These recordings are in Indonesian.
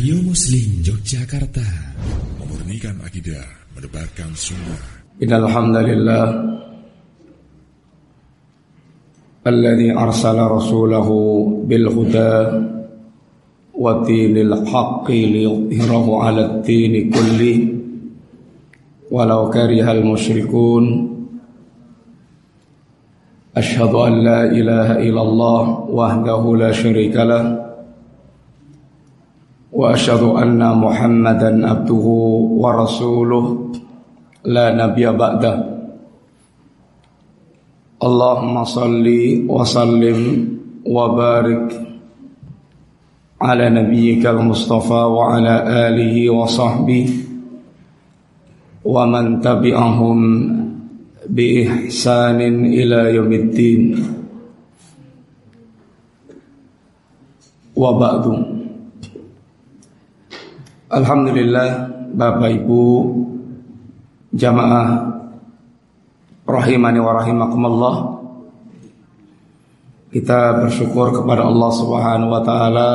Radio Muslim Yogyakarta. Memurnikan akidah Mendebarkan sunnah. Innalhamdulillah Alladhi arsala rasulahu bilhuda Wa dinil haqqi liyuhirahu ala dini kulli Walau karihal musyrikun. Ashhadu an la ilaha illallah wahdahu la syarika وأشهد أن محمدا عبده ورسوله. لا نبي بعده. اللهم صل وسلم وبارك على نبيك المصطفى وعلى آله وصحبه ومن تبعهم بإحسان إلى يوم الدين. وبعد. Alhamdulillah Bapak Ibu Jamaah Rahimani wa rahimakumullah. Kita bersyukur kepada Allah Subhanahu wa taala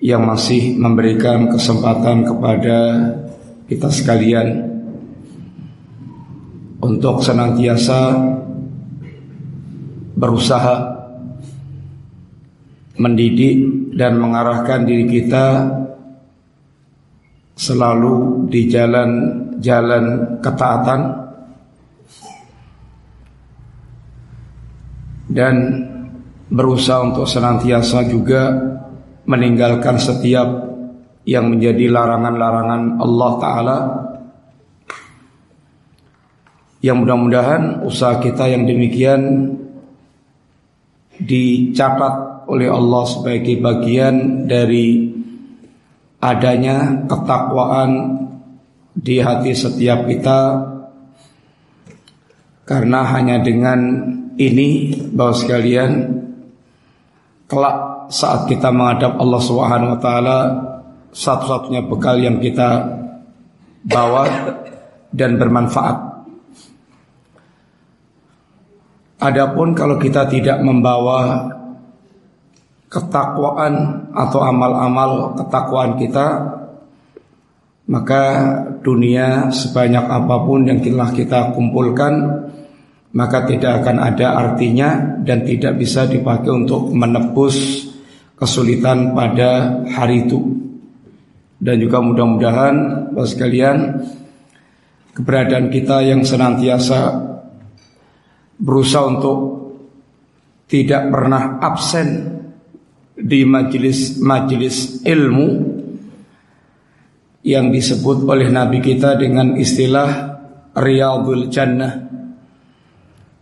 yang masih memberikan kesempatan kepada kita sekalian untuk senantiasa berusaha mendidik dan mengarahkan diri kita selalu di jalan-jalan ketaatan. Dan berusaha untuk senantiasa juga meninggalkan setiap yang menjadi larangan-larangan Allah Ta'ala. Yang mudah-mudahan usaha kita yang demikian dicatat oleh Allah sebagai bagian dari adanya ketakwaan di hati setiap kita karena hanya dengan ini bahwa sekalian kelak saat kita menghadap Allah Subhanahu wa taala satu-satunya bekal yang kita bawa dan bermanfaat. Adapun kalau kita tidak membawa ketakwaan atau amal-amal ketakwaan kita maka dunia sebanyak apa pun yang telah kita kumpulkan maka tidak akan ada artinya dan tidak bisa dipakai untuk menebus kesulitan pada hari itu. Dan juga mudah-mudahan Bapak sekalian keberadaan kita yang senantiasa berusaha untuk tidak pernah absen di majelis-majelis ilmu yang disebut oleh Nabi kita dengan istilah Riyadul Jannah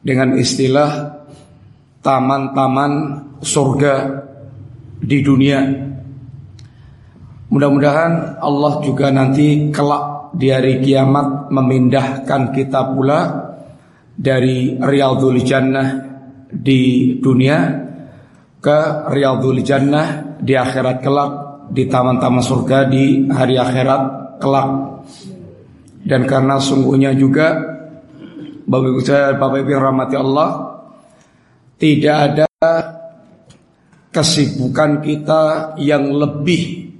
dengan istilah taman-taman surga di dunia. Mudah-mudahan Allah juga nanti kelak di hari kiamat memindahkan kita pula dari Riyadul Jannah di dunia ke Riyadul Jannah di akhirat kelak di taman-taman surga di hari akhirat kelak. Dan karena sungguhnya juga bagi saya Bapak Ibu rahmati Allah tidak ada kesibukan kita yang lebih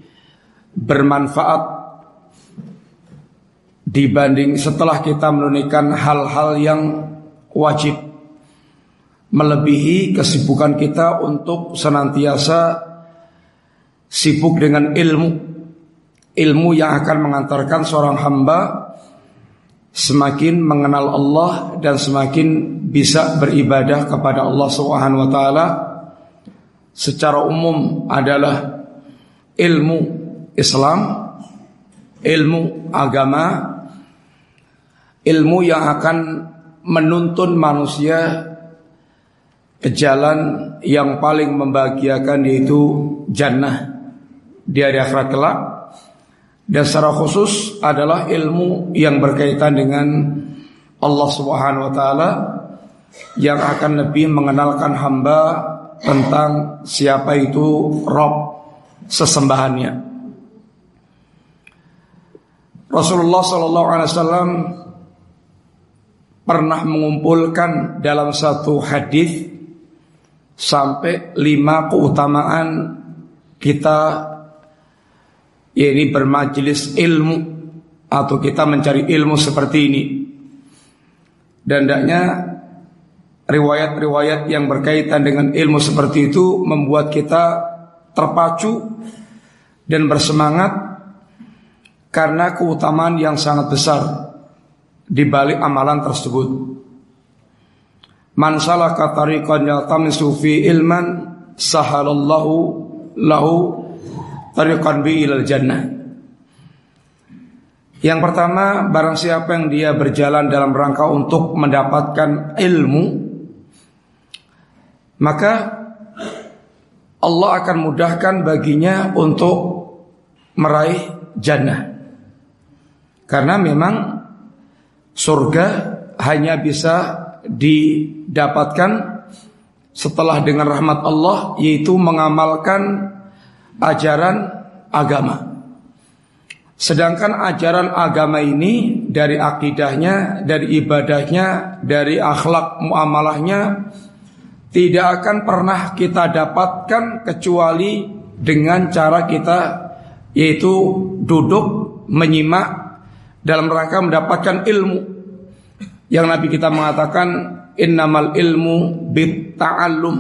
bermanfaat dibanding setelah kita menunaikan hal-hal yang wajib melebihi kesibukan kita untuk senantiasa sibuk dengan ilmu. Ilmu yang akan mengantarkan seorang hamba semakin mengenal Allah dan semakin bisa beribadah kepada Allah Subhanahu wa taala. Secara umum adalah ilmu Islam, ilmu agama, ilmu yang akan menuntun manusia jalan yang paling membahagiakan yaitu jannah di hari akhirat kelak dan secara khusus adalah ilmu yang berkaitan dengan Allah Subhanahu wa taala yang akan lebih mengenalkan hamba tentang siapa itu Rob sesembahannya. Rasulullah Shallallahu Alaihi Wasallam pernah mengumpulkan dalam satu hadis sampai lima keutamaan kita Yaitu bermajelis ilmu Atau kita mencari ilmu seperti ini. Dan tidaknya Riwayat-riwayat yang berkaitan dengan ilmu seperti itu Membuat kita terpacu Dan bersemangat Karena keutamaan yang sangat besar Di balik amalan tersebut Man salaka tariqan yaltamisu fi ilman sahalallahu lahu tariqan bi ilal jannah. Yang pertama, barang siapa yang dia berjalan dalam rangka untuk mendapatkan ilmu, maka Allah akan mudahkan baginya untuk meraih jannah. Karena memang surga hanya bisa didapatkan setelah dengan rahmat Allah yaitu mengamalkan ajaran agama. Sedangkan ajaran agama ini dari akidahnya, dari ibadahnya, dari akhlak muamalahnya tidak akan pernah kita dapatkan kecuali dengan cara kita yaitu duduk menyimak dalam rangka mendapatkan ilmu. Yang Nabi kita mengatakan innamal ilmu bit ta'allum.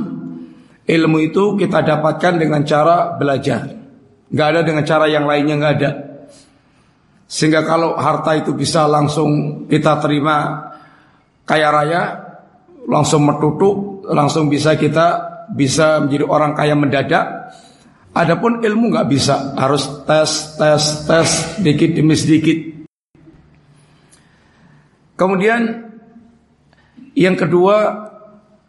Ilmu itu kita dapatkan dengan cara belajar. Gak ada dengan cara yang lainnya gak ada. Sehingga kalau harta itu bisa langsung kita terima kaya raya, langsung metutuk, langsung bisa kita bisa menjadi orang kaya mendadak. Adapun ilmu nggak bisa, harus tes, tes, tes, dikit demi sedikit. Kemudian yang kedua,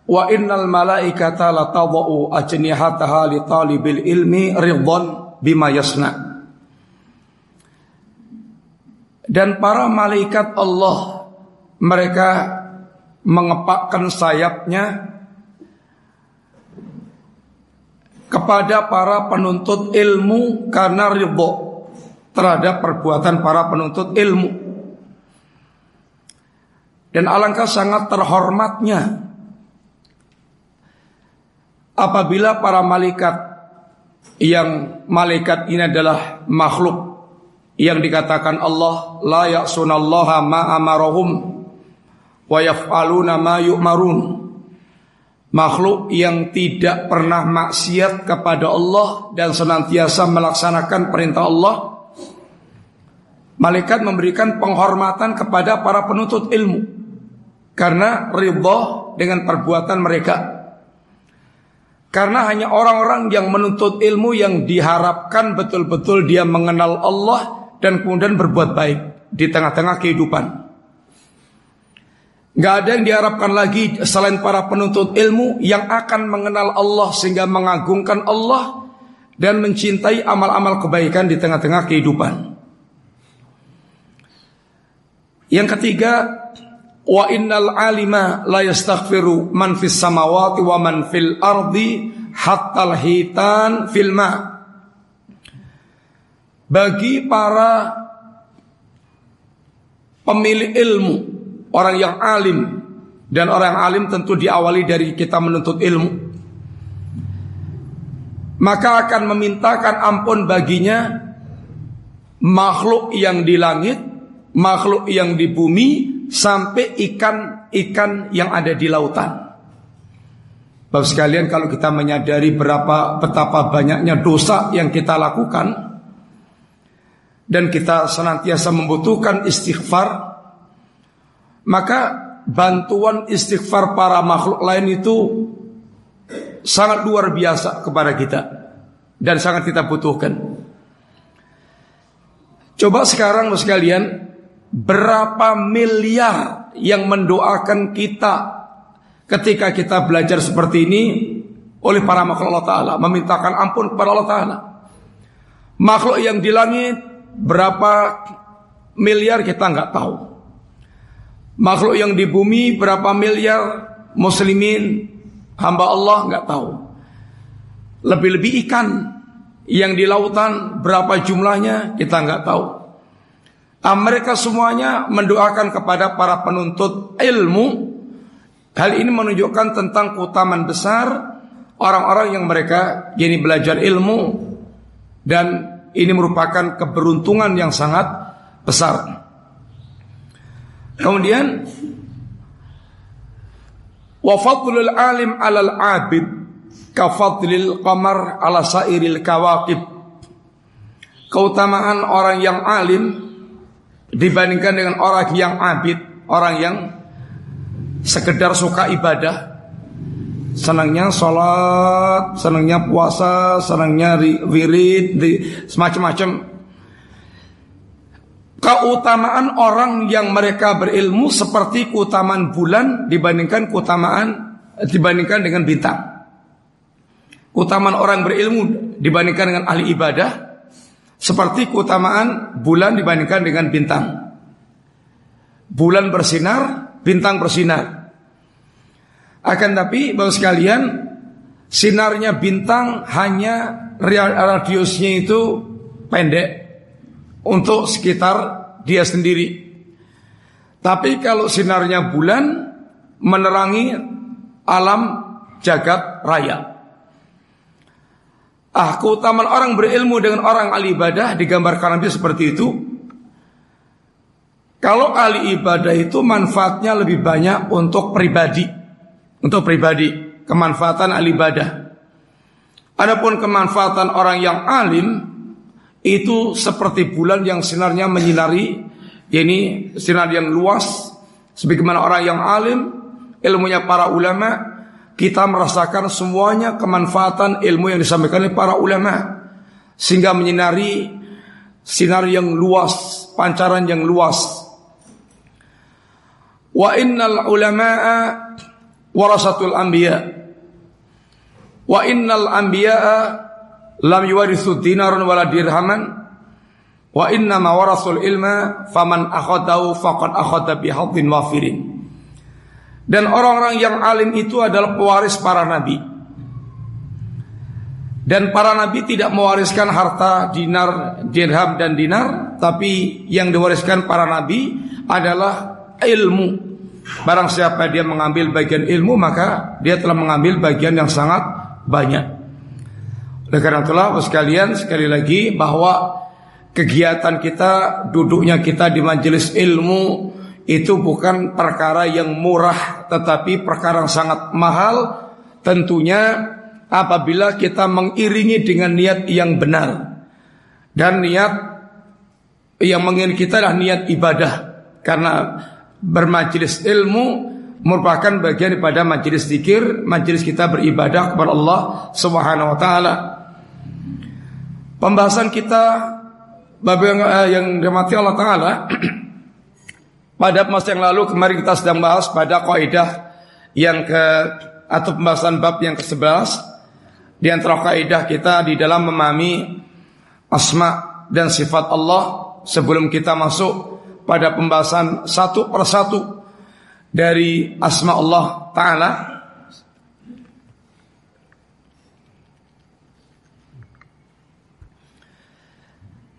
wa innal malaikata la tadau ajnihataha li talibil ilmi ridwan bima yasna. Dan para malaikat Allah mereka mengepakkan sayapnya kepada para penuntut ilmu karena ridho terhadap perbuatan para penuntut ilmu. Dan alangkah sangat terhormatnya apabila para malaikat yang malaikat ini adalah makhluk yang dikatakan Allah la ya'sunallaha ma amarahum wa yaf'aluna ma yu'marun. Makhluk yang tidak pernah maksiat kepada Allah dan senantiasa melaksanakan perintah Allah malaikat memberikan penghormatan kepada para penuntut ilmu karena ridho dengan perbuatan mereka. Karena hanya orang-orang yang menuntut ilmu yang diharapkan betul-betul dia mengenal Allah dan kemudian berbuat baik di tengah-tengah kehidupan. Gak ada yang diharapkan lagi selain para penuntut ilmu yang akan mengenal Allah sehingga mengagungkan Allah dan mencintai amal-amal kebaikan di tengah-tengah kehidupan. Yang ketiga, Wa innal alima la yastaghfiru man fis samawati wa man fil ardi hatta hitan fil ma. Bagi para pemilik ilmu, orang yang alim dan orang yang alim tentu diawali dari kita menuntut ilmu. Maka akan memintakan ampun baginya makhluk yang di langit, makhluk yang di bumi, sampai ikan-ikan yang ada di lautan. Bapak sekalian kalau kita menyadari berapa betapa banyaknya dosa yang kita lakukan dan kita senantiasa membutuhkan istighfar maka bantuan istighfar para makhluk lain itu sangat luar biasa kepada kita dan sangat kita butuhkan. Coba sekarang sekalian Berapa miliar yang mendoakan kita ketika kita belajar seperti ini oleh para makhluk Allah Ta'ala. Memintakan ampun kepada Allah Ta'ala. Makhluk yang di langit berapa miliar kita nggak tahu. Makhluk yang di bumi berapa miliar muslimin hamba Allah nggak tahu. Lebih-lebih ikan yang di lautan berapa jumlahnya kita nggak tahu. Ah, mereka semuanya mendoakan kepada para penuntut ilmu. Hal ini menunjukkan tentang keutamaan besar orang-orang yang mereka jadi belajar ilmu dan ini merupakan keberuntungan yang sangat besar. Kemudian wa fadlul alim 'alal 'abid ka fadlil qamar 'ala sairil kawakib. Keutamaan orang yang alim dibandingkan dengan orang yang abid, orang yang sekedar suka ibadah, senangnya sholat, senangnya puasa, senangnya wirid, semacam-macam. Keutamaan orang yang mereka berilmu seperti keutamaan bulan dibandingkan keutamaan dibandingkan dengan bintang. Keutamaan orang berilmu dibandingkan dengan ahli ibadah seperti keutamaan bulan dibandingkan dengan bintang. Bulan bersinar, bintang bersinar. Akan tapi bahwa sekalian sinarnya bintang hanya radiusnya itu pendek untuk sekitar dia sendiri. Tapi kalau sinarnya bulan menerangi alam jagat raya. Ah, keutamaan orang berilmu dengan orang ahli ibadah digambarkan Nabi seperti itu. Kalau ahli ibadah itu manfaatnya lebih banyak untuk pribadi untuk pribadi, kemanfaatan al ibadah. Adapun kemanfaatan orang yang alim itu seperti bulan yang sinarnya menyinari ini sinar yang luas sebagaimana orang yang alim ilmunya para ulama kita merasakan semuanya kemanfaatan ilmu yang disampaikan oleh para ulama sehingga menyinari sinar yang luas pancaran yang luas wa innal ulama'a warasatul anbiya. Wa innal anbiya'a lam yuwarithu dinaran wala dirhaman wa inna ma warasul ilma faman akhadahu faqad akhadha bihadzin wafirin. Dan orang-orang yang alim itu adalah pewaris para nabi. Dan para nabi tidak mewariskan harta dinar, dirham dan dinar, tapi yang diwariskan para nabi adalah ilmu Barang siapa dia mengambil bagian ilmu maka dia telah mengambil bagian yang sangat banyak. Oleh karena itulah sekalian sekali lagi bahwa kegiatan kita, duduknya kita di majelis ilmu itu bukan perkara yang murah tetapi perkara yang sangat mahal. Tentunya apabila kita mengiringi dengan niat yang benar. Dan niat yang mengiringi kita adalah niat ibadah. Karena bermajelis ilmu merupakan bagian daripada majelis zikir, majelis kita beribadah kepada Allah Subhanahu wa taala. Pembahasan kita bab yang, uh, yang dirahmati Allah taala pada masa yang lalu kemarin kita sedang bahas pada kaidah yang ke atau pembahasan bab yang ke-11 di antara kaidah kita di dalam memahami asma dan sifat Allah sebelum kita masuk pada pembahasan satu persatu dari asma Allah Ta'ala.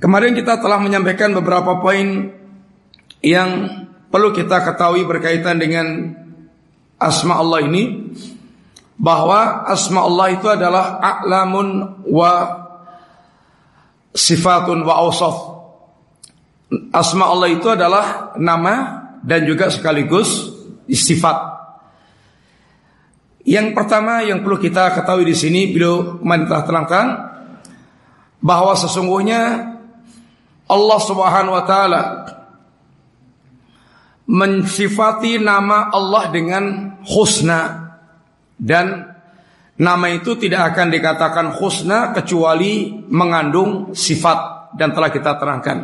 Kemarin kita telah menyampaikan beberapa poin yang perlu kita ketahui berkaitan dengan asma Allah ini bahwa asma Allah itu adalah a'lamun wa sifatun wa awsaf Asma Allah itu adalah nama dan juga sekaligus sifat. Yang pertama yang perlu kita ketahui di sini beliau telah terangkan bahwa sesungguhnya Allah Subhanahu wa taala mensifati nama Allah dengan husna dan nama itu tidak akan dikatakan husna kecuali mengandung sifat dan telah kita terangkan.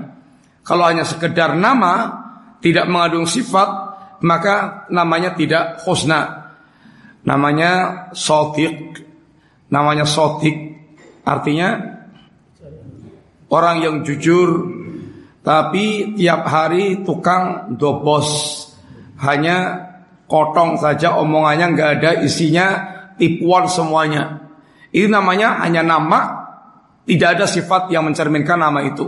Kalau hanya sekedar nama tidak mengandung sifat maka namanya tidak husna. Namanya sotik. Namanya sotik. Artinya orang yang jujur tapi tiap hari tukang dobos hanya kotong saja omongannya nggak ada isinya tipuan semuanya. Ini namanya hanya nama tidak ada sifat yang mencerminkan nama itu.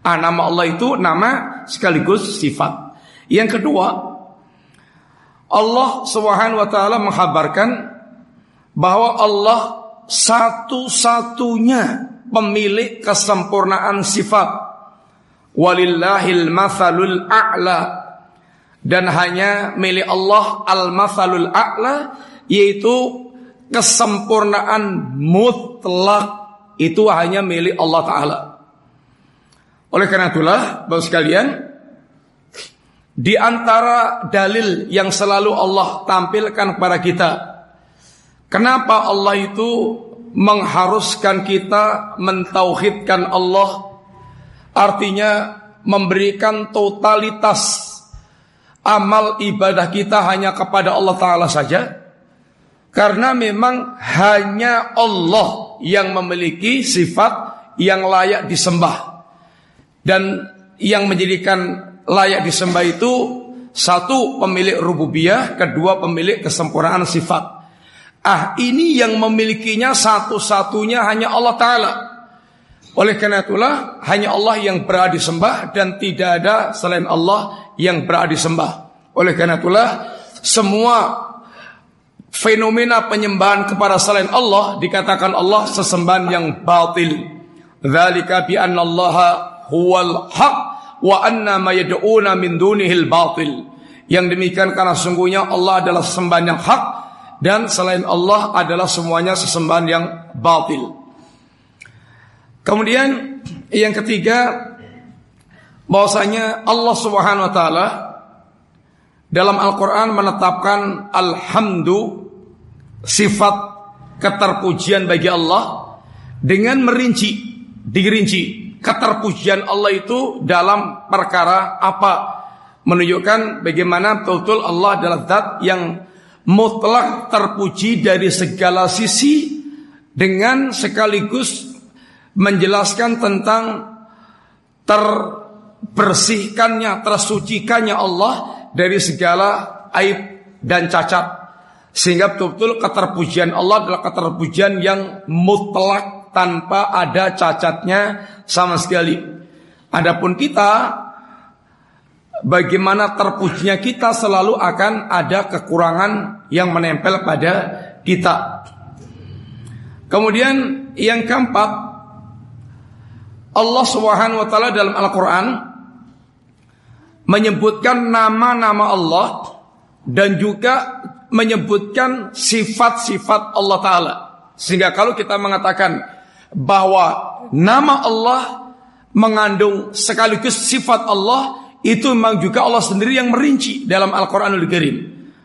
Ah, nama Allah itu nama sekaligus sifat. Yang kedua, Allah Subhanahu wa taala menghabarkan bahwa Allah satu-satunya pemilik kesempurnaan sifat. Walillahil mathalul a'la dan hanya milik Allah al-mathalul a'la yaitu kesempurnaan mutlak itu hanya milik Allah taala. Oleh karena itulah, Bapak sekalian, di antara dalil yang selalu Allah tampilkan kepada kita, kenapa Allah itu mengharuskan kita mentauhidkan Allah, artinya memberikan totalitas amal ibadah kita hanya kepada Allah Ta'ala saja, karena memang hanya Allah yang memiliki sifat yang layak disembah. Dan yang menjadikan layak disembah itu satu pemilik rububiyah, kedua pemilik kesempurnaan sifat. Ah, ini yang memilikinya satu-satunya hanya Allah Ta'ala. Oleh karena itulah, hanya Allah yang berada disembah dan tidak ada selain Allah yang berada disembah. Oleh karena itulah, semua fenomena penyembahan kepada selain Allah dikatakan Allah sesembahan yang batil. Dzalika bi anna Allah huwal haq wa anna ma yad'una min dunihil batil. Yang demikian karena sungguhnya Allah adalah sesembahan yang hak dan selain Allah adalah semuanya sesembahan yang batil. Kemudian yang ketiga bahwasanya Allah Subhanahu wa taala dalam Al-Qur'an menetapkan alhamdu sifat keterpujian bagi Allah dengan merinci, dirinci keterpujian Allah itu dalam perkara apa? Menunjukkan bagaimana betul-betul Allah adalah zat yang mutlak terpuji dari segala sisi dengan sekaligus menjelaskan tentang terbersihkannya, tersucikannya Allah dari segala aib dan cacat. Sehingga betul-betul keterpujian Allah adalah keterpujian yang mutlak tanpa ada cacatnya sama sekali. Adapun kita bagaimana terpujinya kita selalu akan ada kekurangan yang menempel pada kita. Kemudian yang keempat Allah Subhanahu wa taala dalam Al-Qur'an menyebutkan nama-nama Allah dan juga menyebutkan sifat-sifat Allah taala. Sehingga kalau kita mengatakan bahwa nama Allah mengandung sekaligus sifat Allah itu memang juga Allah sendiri yang merinci dalam Al-Qur'anul Karim.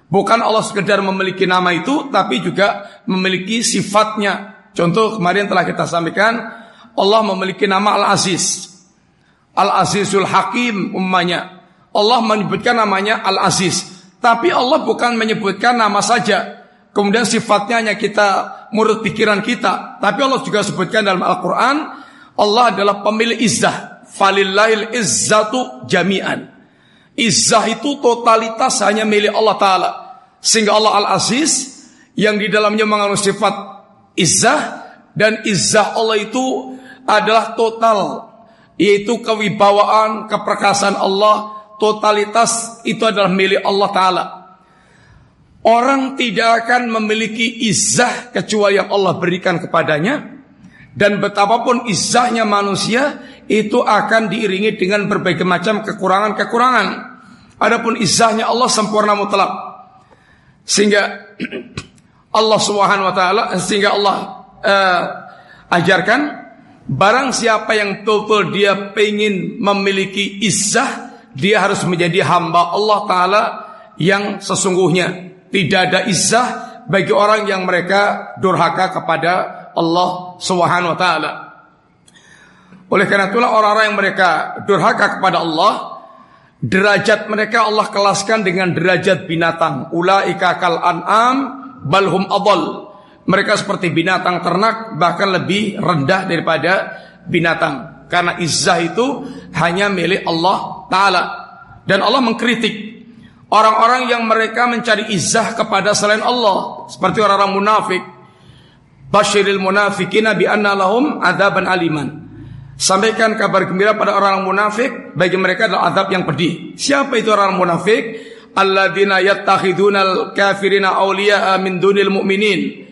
Bukan Allah sekedar memiliki nama itu tapi juga memiliki sifatnya. Contoh kemarin telah kita sampaikan Allah memiliki nama Al-Aziz. Al-Azizul Hakim umpamanya. Allah menyebutkan namanya Al-Aziz. Tapi Allah bukan menyebutkan nama saja. Kemudian sifatnya hanya kita menurut pikiran kita. Tapi Allah juga sebutkan dalam Al-Quran. Allah adalah pemilik izzah. Falillahil izzatu jami'an. Izzah itu totalitas hanya milik Allah Ta'ala. Sehingga Allah Al-Aziz. Yang di dalamnya mengandung sifat izzah. Dan izzah Allah itu adalah total. Yaitu kewibawaan, keperkasaan Allah. Totalitas itu adalah milik Allah Ta'ala. Orang tidak akan memiliki izah kecuali yang Allah berikan kepadanya. Dan betapapun izahnya manusia itu akan diiringi dengan berbagai macam kekurangan-kekurangan. Adapun izahnya Allah sempurna mutlak. Sehingga Allah Subhanahu wa taala sehingga Allah uh, ajarkan barang siapa yang betul dia ingin memiliki izah dia harus menjadi hamba Allah taala yang sesungguhnya tidak ada izzah bagi orang yang mereka durhaka kepada Allah Subhanahu wa taala. Oleh karena itulah orang-orang yang mereka durhaka kepada Allah, derajat mereka Allah kelaskan dengan derajat binatang. Ulaika kal an'am balhum adall. Mereka seperti binatang ternak bahkan lebih rendah daripada binatang. Karena izzah itu hanya milik Allah Ta'ala. Dan Allah mengkritik Orang-orang yang mereka mencari izah kepada selain Allah seperti orang-orang munafik. Basyiril munafikin bi anna lahum adzaban aliman. Sampaikan kabar gembira pada orang munafik bagi mereka adalah azab yang pedih. Siapa itu orang munafik? Alladzina yattakhidunal kafirina awliya'a min dunil mu'minin.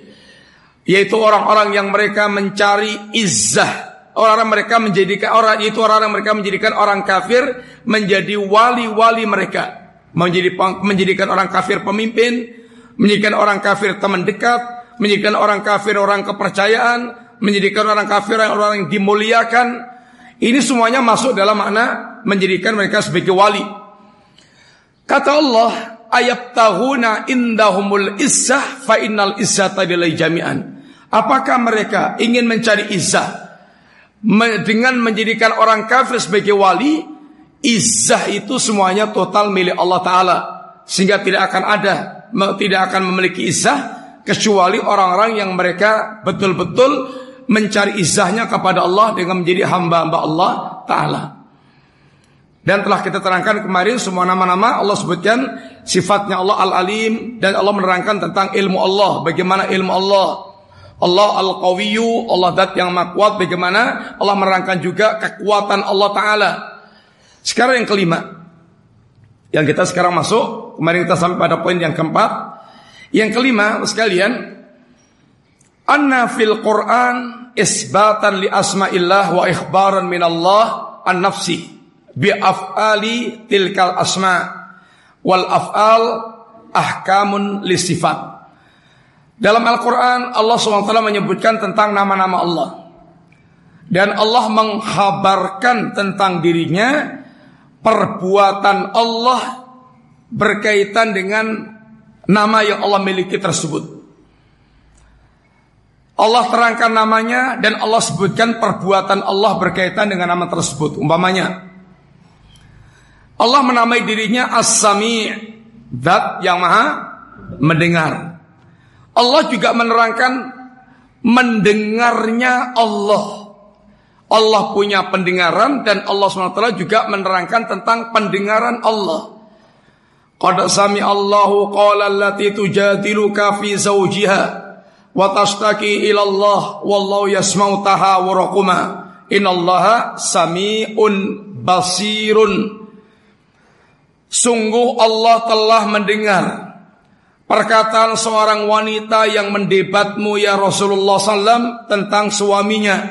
Yaitu orang-orang yang mereka mencari izzah. Orang-orang mereka menjadikan orang itu orang-orang mereka menjadikan orang kafir menjadi wali-wali mereka. Menjadi menjadikan orang kafir pemimpin menjadikan orang kafir teman dekat menjadikan orang kafir orang kepercayaan menjadikan orang kafir orang yang dimuliakan. Ini semuanya masuk dalam makna menjadikan mereka sebagai wali. Kata Allah ayat tahuna indahumul izzah fa innal izzata jami'an apakah mereka ingin mencari izzah dengan menjadikan orang kafir sebagai wali, izzah itu semuanya total milik Allah Ta'ala. Sehingga tidak akan ada, tidak akan memiliki izzah, kecuali orang-orang yang mereka betul-betul mencari izzahnya kepada Allah dengan menjadi hamba-hamba Allah Ta'ala. Dan telah kita terangkan kemarin semua nama-nama Allah sebutkan sifatnya Allah Al-Alim dan Allah menerangkan tentang ilmu Allah, bagaimana ilmu Allah Allah Al-Qawiyyu, Allah dat yang maha bagaimana Allah merangkan juga kekuatan Allah Ta'ala. Sekarang yang kelima, yang kita sekarang masuk, kemarin kita sampai pada poin yang keempat. Yang kelima, sekalian, anna fil Quran isbatan li asma'illah wa ikhbaran min Allah an nafsi bi af'ali tilkal asma wal af'al ahkamun li sifat. Dalam Al-Quran Allah SWT menyebutkan tentang nama-nama Allah. Dan Allah menghabarkan tentang dirinya Perbuatan Allah berkaitan dengan nama yang Allah miliki tersebut. Allah terangkan namanya dan Allah sebutkan perbuatan Allah berkaitan dengan nama tersebut. Umpamanya Allah menamai dirinya As-Sami' Zat yang maha mendengar Allah juga menerangkan mendengarnya Allah. Allah punya pendengaran dan Allah SWT juga menerangkan tentang pendengaran Allah. Qad sami Allahu qala allati tujadiluka fi zawjiha wa tashtaki ila Allah wallahu yasma'u tahawurakuma. Innallaha sami'un basirun. Sungguh Allah telah mendengar Perkataan seorang wanita yang mendebatmu ya Rasulullah SAW tentang suaminya.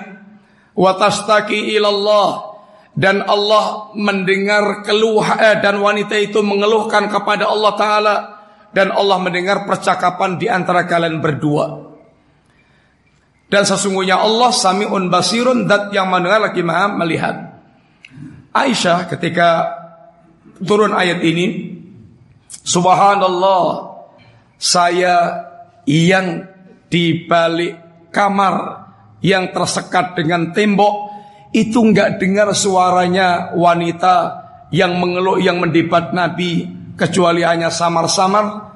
Watastaki ilallah. Dan Allah mendengar keluh eh, dan wanita itu mengeluhkan kepada Allah Ta'ala. Dan Allah mendengar percakapan di antara kalian berdua. Dan sesungguhnya Allah sami'un basirun dat yang mendengar lagi maha melihat. Aisyah ketika turun ayat ini. Subhanallah saya yang di balik kamar yang tersekat dengan tembok itu nggak dengar suaranya wanita yang mengeluh yang mendebat Nabi kecuali hanya samar-samar.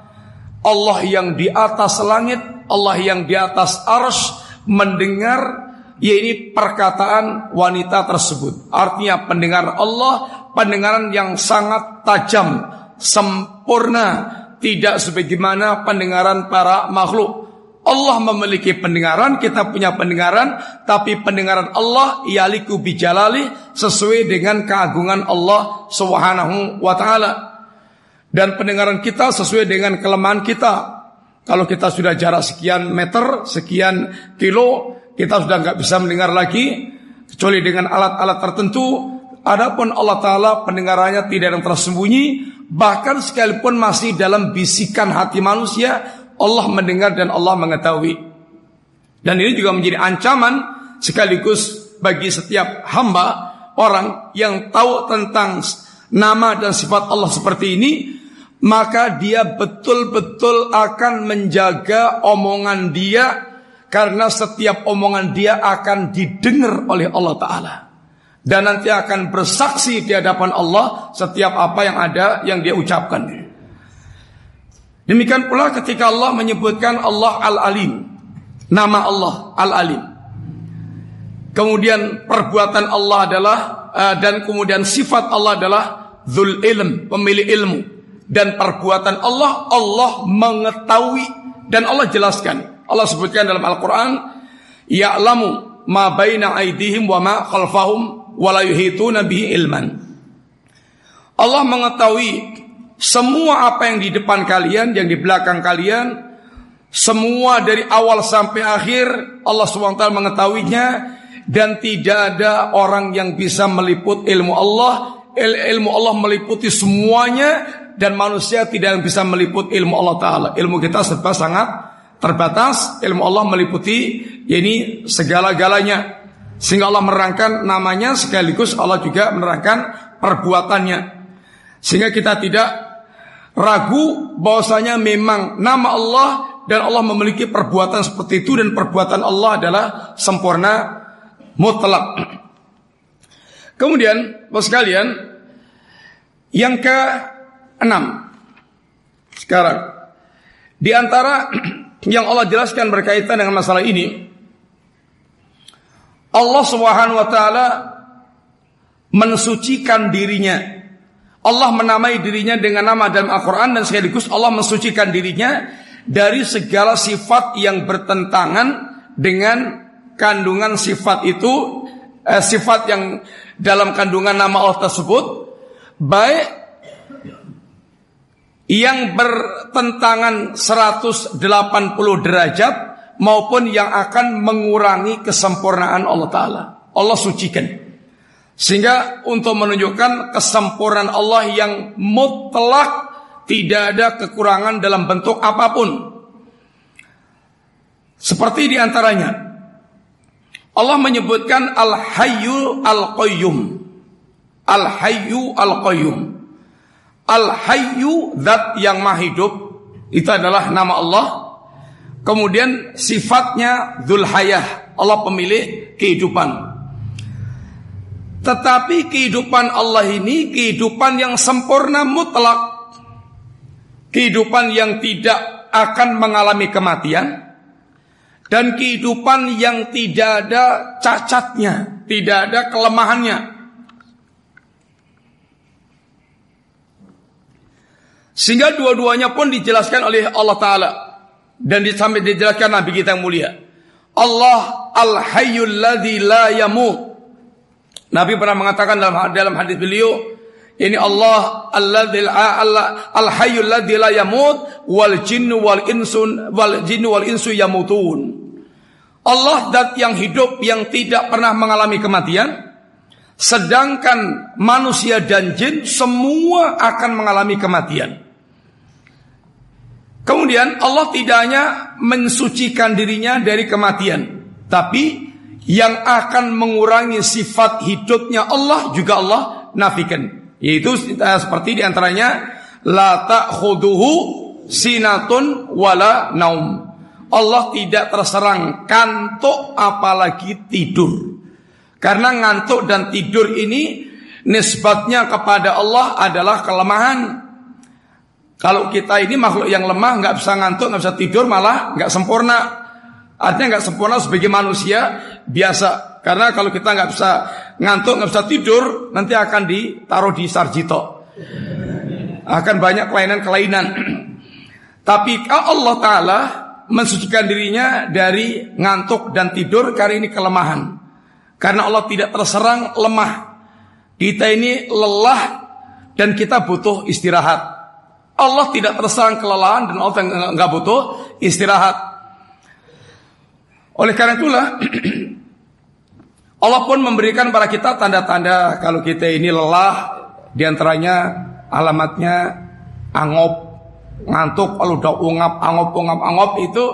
Allah yang di atas langit Allah yang di atas ars mendengar ya ini perkataan wanita tersebut. Artinya pendengar Allah pendengaran yang sangat tajam sempurna tidak sebagaimana pendengaran para makhluk. Allah memiliki pendengaran, kita punya pendengaran, tapi pendengaran Allah yaliku bijalali sesuai dengan keagungan Allah Subhanahu wa taala. Dan pendengaran kita sesuai dengan kelemahan kita. Kalau kita sudah jarak sekian meter, sekian kilo, kita sudah nggak bisa mendengar lagi kecuali dengan alat-alat tertentu. Adapun Allah Taala pendengarannya tidak yang tersembunyi, Bahkan sekalipun masih dalam bisikan hati manusia, Allah mendengar dan Allah mengetahui. Dan ini juga menjadi ancaman sekaligus bagi setiap hamba orang yang tahu tentang nama dan sifat Allah seperti ini, maka dia betul-betul akan menjaga omongan dia karena setiap omongan dia akan didengar oleh Allah Ta'ala dan nanti akan bersaksi di hadapan Allah setiap apa yang ada yang dia ucapkan. Demikian pula ketika Allah menyebutkan Allah Al-Alim, nama Allah Al-Alim. Kemudian perbuatan Allah adalah uh, dan kemudian sifat Allah adalah Zul Ilm, pemilik ilmu. Dan perbuatan Allah, Allah mengetahui dan Allah jelaskan. Allah sebutkan dalam Al-Quran, Ya'lamu ma baina aidihim wa ma khalfahum wala yuhituna bihi ilman. Allah mengetahui semua apa yang di depan kalian, yang di belakang kalian, Semua dari awal sampai akhir Allah SWT mengetahuinya dan tidak ada orang yang bisa meliput ilmu Allah. Il ilmu Allah meliputi semuanya dan manusia tidak bisa meliput ilmu Allah Taala. Ilmu kita serba sangat terbatas. Ilmu Allah meliputi ini segala-galanya. Sehingga Allah menerangkan namanya sekaligus Allah juga menerangkan perbuatannya. Sehingga kita tidak ragu bahwasanya memang nama Allah dan Allah memiliki perbuatan seperti itu dan perbuatan Allah adalah sempurna mutlak. Kemudian, Bapak sekalian, yang ke enam sekarang di antara yang Allah jelaskan berkaitan dengan masalah ini, Allah Subhanahu wa taala mensucikan dirinya. Allah menamai dirinya dengan nama dalam Al-Quran dan sekaligus Allah mensucikan dirinya dari segala sifat yang bertentangan dengan kandungan sifat itu, eh, sifat yang dalam kandungan nama Allah tersebut, baik yang bertentangan 180 derajat maupun yang akan mengurangi kesempurnaan Allah Ta'ala. Allah sucikan. Sehingga untuk menunjukkan kesempurnaan Allah yang mutlak tidak ada kekurangan dalam bentuk apa pun. Seperti di antaranya Allah menyebutkan Al-Hayyu Al-Qayyum. Al-Hayyu Al-Qayyum. Al-Hayyu zat yang maha hidup itu adalah nama Allah. Kemudian sifatnya Dzul Hayah, Allah pemilik kehidupan. Tetapi kehidupan Allah ini kehidupan yang sempurna mutlak. Kehidupan yang tidak akan mengalami kematian dan kehidupan yang tidak ada cacatnya, tidak ada kelemahannya. Sehingga dua-duanya pun dijelaskan oleh Allah Ta'ala. Dan sampai dijelaskan Nabi kita yang mulia. Allah al-hayyul ladhi la yamut. Nabi pernah mengatakan dalam dalam hadis beliau, ini Allah alladzil Allah al hayyul ladzi la yamut wal jinnu wal insun wal jinnu wal insu yamutun. Allah dat yang hidup yang tidak pernah mengalami kematian. Sedangkan manusia dan jin semua akan mengalami kematian. Kemudian Allah tidak hanya mensucikan dirinya dari kematian, tapi yang akan mengurangi sifat hidupnya Allah juga Allah nafikan. Yaitu seperti di antaranya la ta'khuduhu sinatun wala naum. Allah tidak terserang kantuk apalagi tidur. Karena ngantuk dan tidur ini nisbatnya kepada Allah adalah kelemahan. Kalau kita ini makhluk yang lemah nggak bisa ngantuk, nggak bisa tidur, malah nggak sempurna. Artinya nggak sempurna sebagai manusia biasa. Karena kalau kita nggak bisa ngantuk, nggak bisa tidur, nanti akan ditaruh di sarjito. Akan banyak kelainan-kelainan. Tapi Allah Ta'ala mensucikan dirinya dari ngantuk dan tidur karena ini kelemahan. Karena Allah tidak terserang lemah. Kita ini lelah dan kita butuh istirahat. Allah tidak terserang kelelahan dan Allah nggak butuh istirahat. Oleh karena itulah Allah pun memberikan pada kita tanda-tanda kalau kita ini lelah di antaranya alamatnya angop ngantuk kalau udah ungap angop ungap angop itu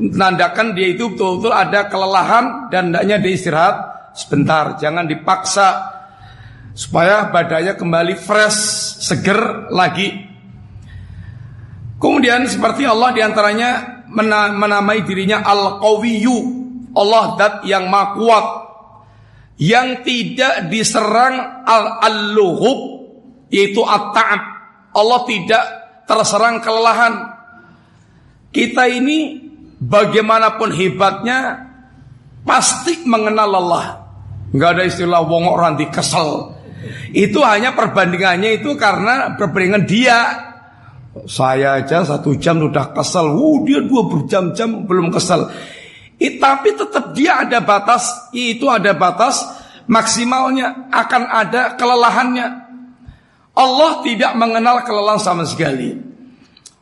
menandakan dia itu betul-betul ada kelelahan dan hendaknya dia istirahat sebentar jangan dipaksa supaya badannya kembali fresh seger lagi kemudian seperti Allah di antaranya menamai dirinya Al-Qawiyu, Allah dat yang maha kuat yang tidak diserang al-luhub yaitu at-ta'ab. Allah tidak terserang kelelahan. Kita ini bagaimanapun hebatnya pasti mengenal Allah. Enggak ada istilah wong orang kesel. Itu hanya perbandingannya itu karena perbandingan dia saya aja satu jam sudah kesel. Wuh, dia dua berjam-jam belum kesel. I, tapi tetap dia ada batas. Itu ada batas maksimalnya. Akan ada kelelahannya. Allah tidak mengenal kelelahan sama sekali.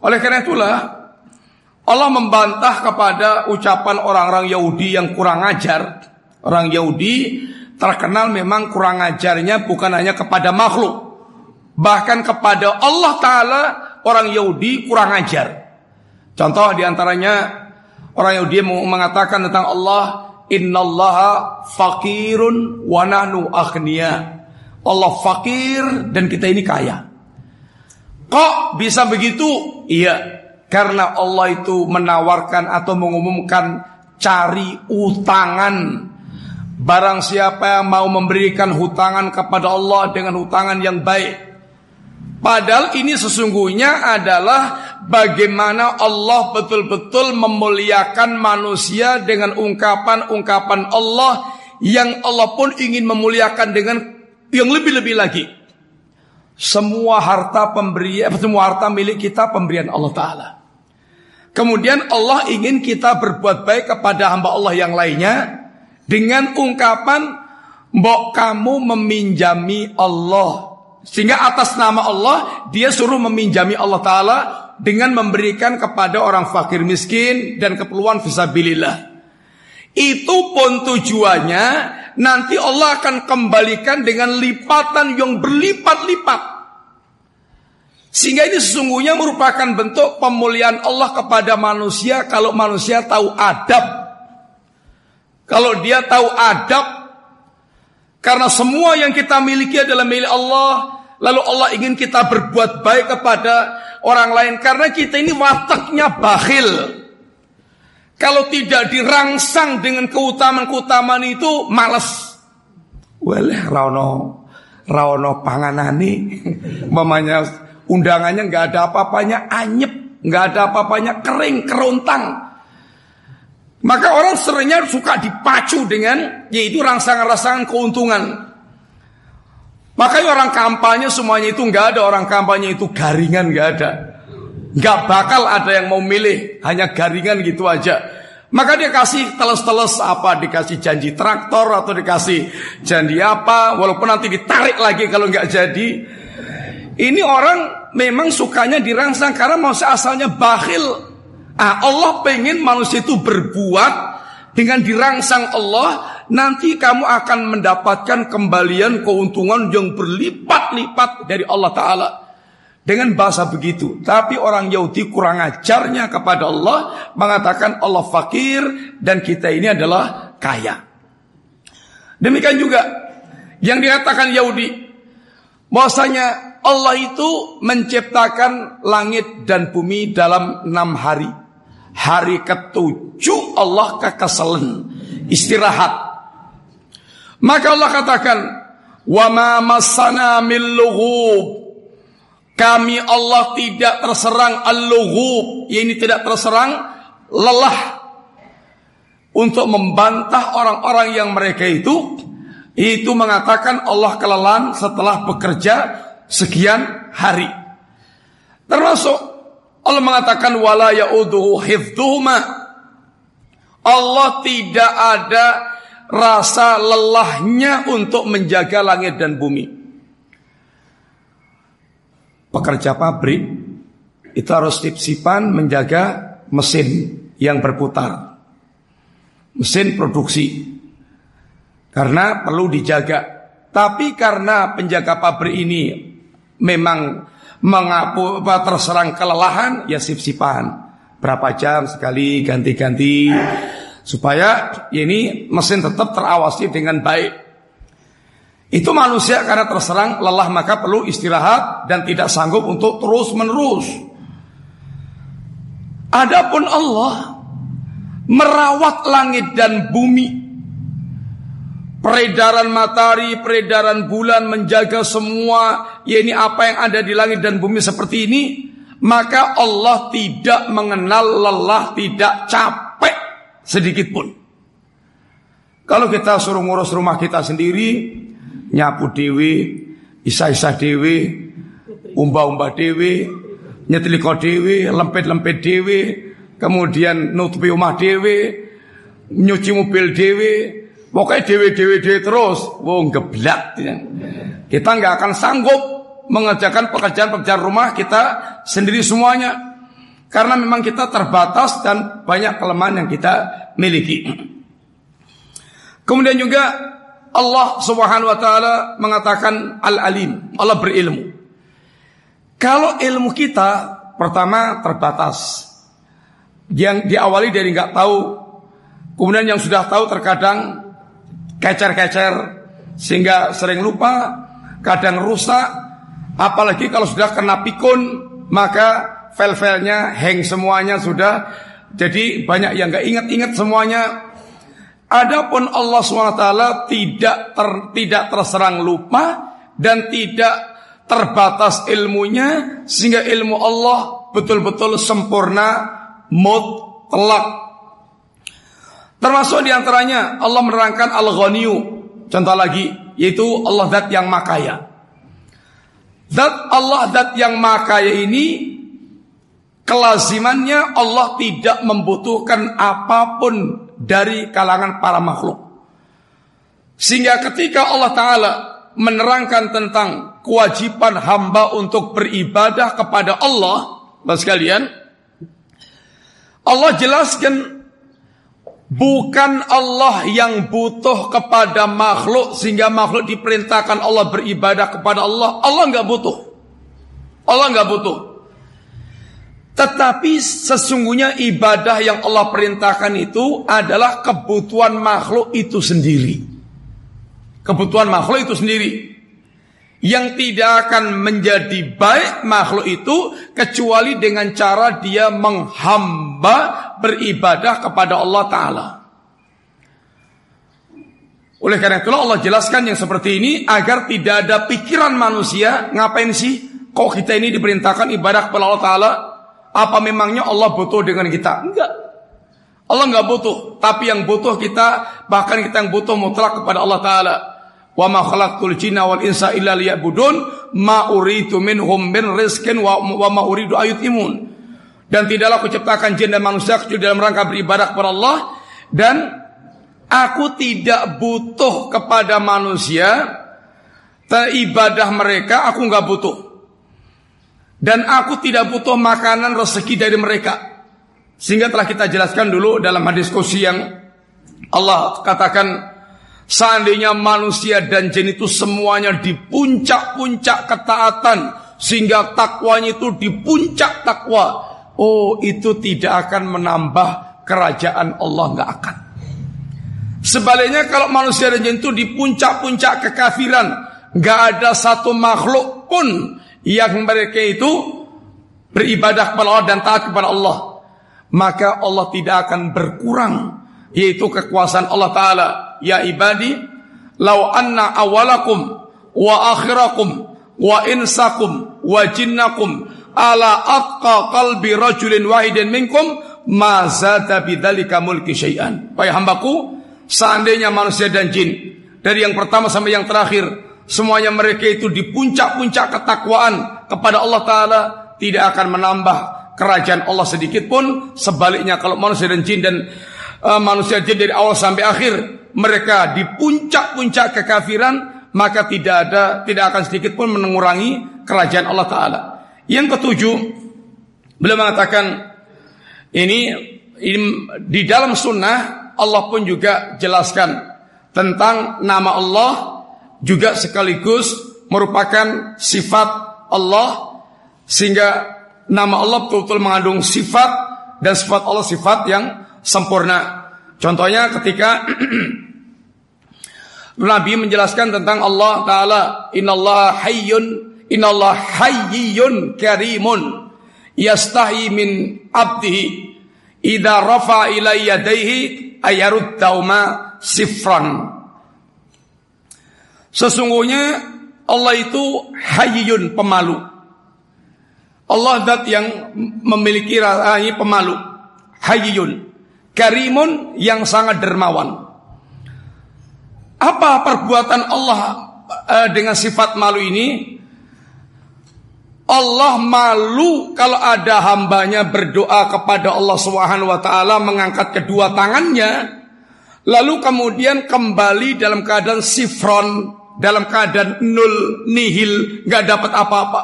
Oleh karena itulah Allah membantah kepada ucapan orang-orang Yahudi yang kurang ajar. Orang Yahudi terkenal memang kurang ajarnya bukan hanya kepada makhluk. Bahkan kepada Allah Ta'ala orang Yahudi kurang ajar. Contoh di antaranya orang Yahudi mengatakan tentang Allah Innallaha fakirun wa nahnu akhniya. Allah fakir dan kita ini kaya. Kok bisa begitu? Iya, karena Allah itu menawarkan atau mengumumkan cari utangan. Barang siapa yang mau memberikan hutangan kepada Allah dengan hutangan yang baik. Padahal ini sesungguhnya adalah bagaimana Allah betul-betul memuliakan manusia dengan ungkapan-ungkapan Allah yang Allah pun ingin memuliakan dengan yang lebih-lebih lagi. Semua harta pemberian, semua harta milik kita pemberian Allah Ta'ala. Kemudian Allah ingin kita berbuat baik kepada hamba Allah yang lainnya dengan ungkapan mbok kamu meminjami Allah. Sehingga atas nama Allah dia suruh meminjami Allah taala dengan memberikan kepada orang fakir miskin dan keperluan fisabilillah. Itu pun tujuannya nanti Allah akan kembalikan dengan lipatan yang berlipat-lipat. Sehingga ini sesungguhnya merupakan bentuk pemulihan Allah kepada manusia kalau manusia tahu adab. Kalau dia tahu adab, karena semua yang kita miliki adalah milik Allah, lalu Allah ingin kita berbuat baik kepada orang lain karena kita ini wataknya bakhil. Kalau tidak dirangsang dengan keutamaan-keutamaan itu malas. Waleh rawono rawono panganani mamanya Undangannya nggak ada apa-apanya anyep, nggak ada apa-apanya kering, kerontang. Maka orang seringnya suka dipacu dengan yaitu rangsangan-rangsangan keuntungan. Makanya orang kampanye semuanya itu nggak ada orang kampanye itu garingan nggak ada. Nggak bakal ada yang mau milih hanya garingan gitu aja. Maka dia kasih teles-teles apa dikasih janji traktor atau dikasih janji apa walaupun nanti ditarik lagi kalau nggak jadi. Ini orang memang sukanya dirangsang karena manusia asalnya bakhil. Ah, Allah pengen manusia itu berbuat dengan dirangsang Allah, nanti kamu akan mendapatkan kembalian keuntungan yang berlipat-lipat dari Allah Ta'ala. Dengan bahasa begitu. Tapi orang Yahudi kurang ajarnya kepada Allah. Mengatakan Allah fakir dan kita ini adalah kaya. Demikian juga yang dikatakan Yahudi. Bahwasanya Allah itu menciptakan langit dan bumi dalam enam hari. Hari ketujuh Allah kekesalan istirahat. Maka Allah katakan, "Wa ma masana min Kami Allah tidak terserang al-lughub, ini tidak terserang lelah untuk membantah orang-orang yang mereka itu itu mengatakan Allah kelelahan setelah bekerja sekian hari. Termasuk Allah mengatakan wala yauduhu hifdhuhuma. Allah tidak ada rasa lelahnya untuk menjaga langit dan bumi. Pekerja pabrik itu harus sip-sipan menjaga mesin yang berputar. Mesin produksi. Karena perlu dijaga. Tapi karena penjaga pabrik ini memang mengapu terserang kelelahan ya sip-sipan berapa jam sekali ganti-ganti supaya ini mesin tetap terawasi dengan baik. Itu manusia karena terserang lelah maka perlu istirahat dan tidak sanggup untuk terus menerus. Adapun Allah merawat langit dan bumi peredaran matahari, peredaran bulan, menjaga semua ya ini apa yang ada di langit dan bumi seperti ini, maka Allah tidak mengenal lelah, tidak capek sedikit pun. Kalau kita suruh ngurus rumah kita sendiri, nyapu dewi, isa-isa dewi, umba-umba dewi, nyeteliko dewi, lempet-lempet dewi, kemudian nutupi rumah dewi, nyuci mobil dewi, Pokoknya dewe-dewe terus, wong geblak. Kita nggak akan sanggup mengerjakan pekerjaan-pekerjaan rumah kita sendiri semuanya. Karena memang kita terbatas dan banyak kelemahan yang kita miliki. Kemudian juga Allah Subhanahu wa taala mengatakan Al-Alim, Allah berilmu. Kalau ilmu kita pertama terbatas. Yang diawali dari nggak tahu, kemudian yang sudah tahu terkadang kecer-kecer sehingga sering lupa, kadang rusak, apalagi kalau sudah kena pikun maka file-filenya hang semuanya sudah jadi banyak yang nggak ingat-ingat semuanya. Adapun Allah SWT tidak ter, tidak terserang lupa dan tidak terbatas ilmunya sehingga ilmu Allah betul-betul sempurna mutlak. Termasuk di antaranya Allah menerangkan Al-Ghaniyu. Contoh lagi yaitu Allah zat yang makaya. Zat Allah zat yang makaya ini kelazimannya Allah tidak membutuhkan apa pun dari kalangan para makhluk. Sehingga ketika Allah Ta'ala menerangkan tentang kewajiban hamba untuk beribadah kepada Allah, Bapak sekalian, Allah jelaskan bukan Allah yang butuh kepada makhluk sehingga makhluk diperintahkan Allah beribadah kepada Allah. Allah nggak butuh. Allah nggak butuh. Tetapi sesungguhnya ibadah yang Allah perintahkan itu adalah kebutuhan makhluk itu sendiri. Kebutuhan makhluk itu sendiri. Yang tidak akan menjadi baik makhluk itu kecuali dengan cara dia menghamba beribadah kepada Allah Ta'ala. Oleh karena itulah Allah jelaskan yang seperti ini agar tidak ada pikiran manusia ngapain sih kok kita ini diperintahkan ibadah kepada Allah Ta'ala apa memangnya Allah butuh dengan kita? Enggak. Allah enggak butuh, tapi yang butuh kita bahkan kita yang butuh mutlak kepada Allah taala. Wa ma khalaqtul jinna wal insa illa liya'budun ma uridu minhum min rizqin wa, wa ma uridu ayutimun. Dan tidaklah aku ciptakan jin dan manusia kecuali dalam rangka beribadah kepada Allah dan aku tidak butuh kepada manusia ibadah mereka aku enggak butuh. Dan aku tidak butuh makanan rezeki dari mereka. Sehingga telah kita jelaskan dulu dalam hadis kursi yang Allah katakan seandainya manusia dan jin itu semuanya di puncak-puncak ketaatan sehingga takwanya itu di puncak takwa. Oh, itu tidak akan menambah kerajaan Allah nggak akan. Sebaliknya kalau manusia dan jin itu di puncak-puncak kekafiran, nggak ada satu makhluk pun yang mereka itu beribadah kepada Allah dan taat kepada Allah, maka Allah tidak akan berkurang yaitu kekuasaan Allah taala. Ya ibadi, lau anna awalakum wa akhirakum wa insakum wa jinnakum ala atqa qalbi rajulin wahidin minkum ma zada bidzalika mulki syai'an. Wahai hambaku, seandainya manusia dan jin dari yang pertama sampai yang terakhir Semuanya mereka itu di puncak-puncak ketakwaan kepada Allah Ta'ala. Tidak akan menambah kerajaan Allah sedikit pun. Sebaliknya kalau manusia dan jin dan uh, manusia jin dari awal sampai akhir. Mereka di puncak-puncak kekafiran. Maka tidak ada, tidak akan sedikit pun mengurangi kerajaan Allah Ta'ala. Yang ketujuh, beliau mengatakan ini, ini di dalam sunnah Allah pun juga jelaskan tentang nama Allah juga sekaligus merupakan sifat Allah sehingga nama Allah betul-betul mengandung sifat dan sifat Allah sifat yang sempurna. Contohnya ketika Nabi menjelaskan tentang Allah Ta'ala Innallaha hayyun Innallaha hayyun karimun Yastahi min abdihi Ida rafa ilayya dayhi Ayarud dauma sifran Sesungguhnya Allah itu hayyun pemalu. Allah zat yang memiliki rasanya pemalu. Hayyun. Karimun yang sangat dermawan. Apa perbuatan Allah uh, dengan sifat malu ini? Allah malu kalau ada hambanya berdoa kepada Allah Subhanahu wa taala mengangkat kedua tangannya lalu kemudian kembali dalam keadaan sifron dalam keadaan nul nihil, nggak dapat apa-apa.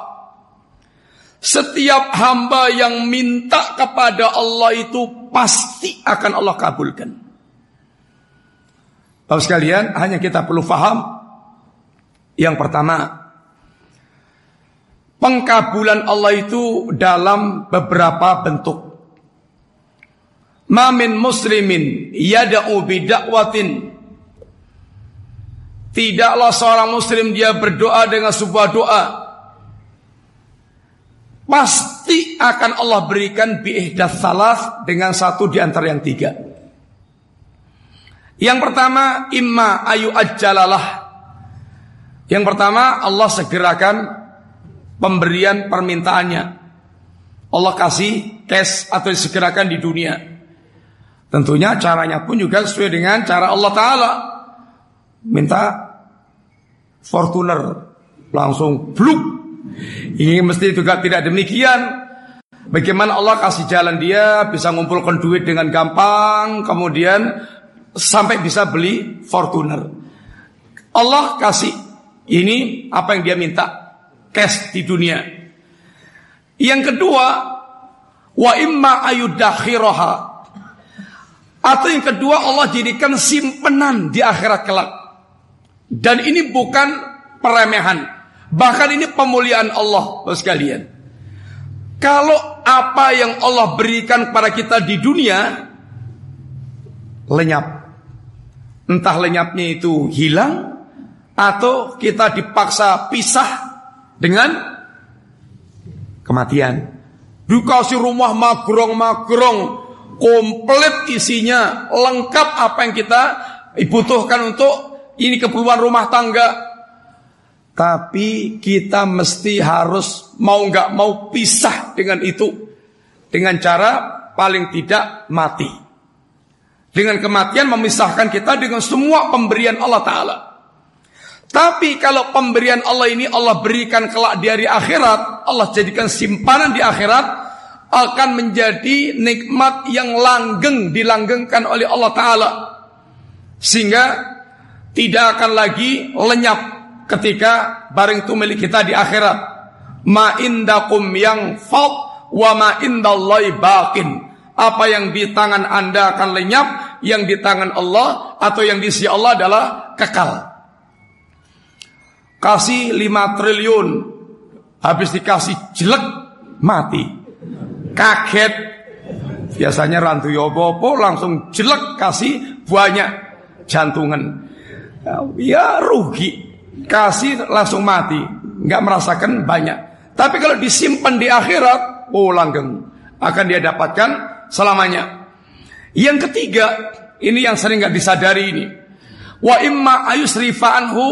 Setiap hamba yang minta kepada Allah itu pasti akan Allah kabulkan. Bapak sekalian, hanya kita perlu faham. Yang pertama, pengkabulan Allah itu dalam beberapa bentuk. Mamin muslimin yada'u bidakwatin Tidaklah seorang muslim dia berdoa dengan sebuah doa Pasti akan Allah berikan biihdas salas dengan satu di antara yang tiga. Yang pertama, imma ayu ajjalalah. Yang pertama, Allah segerakan pemberian permintaannya. Allah kasih cash atau disegerakan di dunia. Tentunya caranya pun juga sesuai dengan cara Allah Ta'ala. Minta Fortuner langsung bluk ini mesti juga tidak demikian. Bagaimana Allah kasih jalan dia bisa ngumpulkan duit dengan gampang, kemudian sampai bisa beli Fortuner. Allah kasih ini apa yang dia minta, cash di dunia. Yang kedua, wa imma ayudakhiraha. Atau yang kedua Allah jadikan simpenan di akhirat kelak. Dan ini bukan peremehan. Bahkan ini pemuliaan Allah, sekalian. Kalau apa yang Allah berikan kepada kita di dunia lenyap. Entah lenyapnya itu hilang atau kita dipaksa pisah dengan kematian. Dikasih rumah magrong-magrong, komplit isinya, lengkap apa yang kita butuhkan untuk ini keperluan rumah tangga, tapi kita mesti harus mau nggak mau pisah dengan itu dengan cara paling tidak mati. Dengan kematian memisahkan kita dengan semua pemberian Allah Taala. Tapi kalau pemberian Allah ini Allah berikan kelak di hari akhirat, Allah jadikan simpanan di akhirat akan menjadi nikmat yang langgeng dilanggengkan oleh Allah Taala. Sehingga tidak akan lagi lenyap ketika barang itu milik kita di akhirat. Ma indakum yang fad wa ma indallahi baqin. Apa yang di tangan Anda akan lenyap, yang di tangan Allah atau yang di sisi Allah adalah kekal. Kasih 5 triliun, habis dikasih jelek, mati. Kaget. Biasanya rantu yobopo langsung jelek kasih banyak jantungan. Ya rugi kasih langsung mati, nggak merasakan banyak. Tapi kalau disimpan di akhirat, oh langgeng, akan dia dapatkan selamanya. Yang ketiga, ini yang sering nggak disadari ini. Wa imma ayusrifa anhu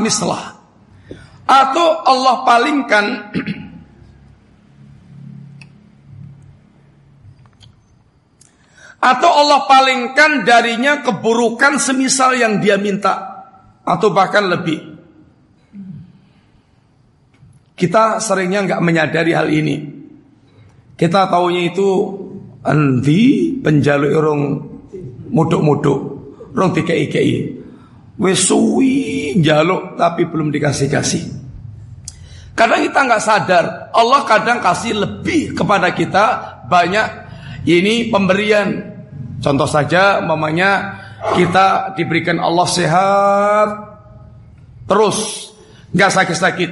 mislah. Atau Allah palingkan Atau Allah palingkan darinya keburukan semisal yang dia minta atau bahkan lebih. Kita seringnya nggak menyadari hal ini. Kita taunya itu endi penjaluk orang muduk-muduk, orang tiga iki Wes suwi jaluk tapi belum dikasih-kasih. Kadang kita nggak sadar, Allah kadang kasih lebih kepada kita banyak ini pemberian. Contoh saja, mamanya kita diberikan Allah sehat terus nggak sakit-sakit.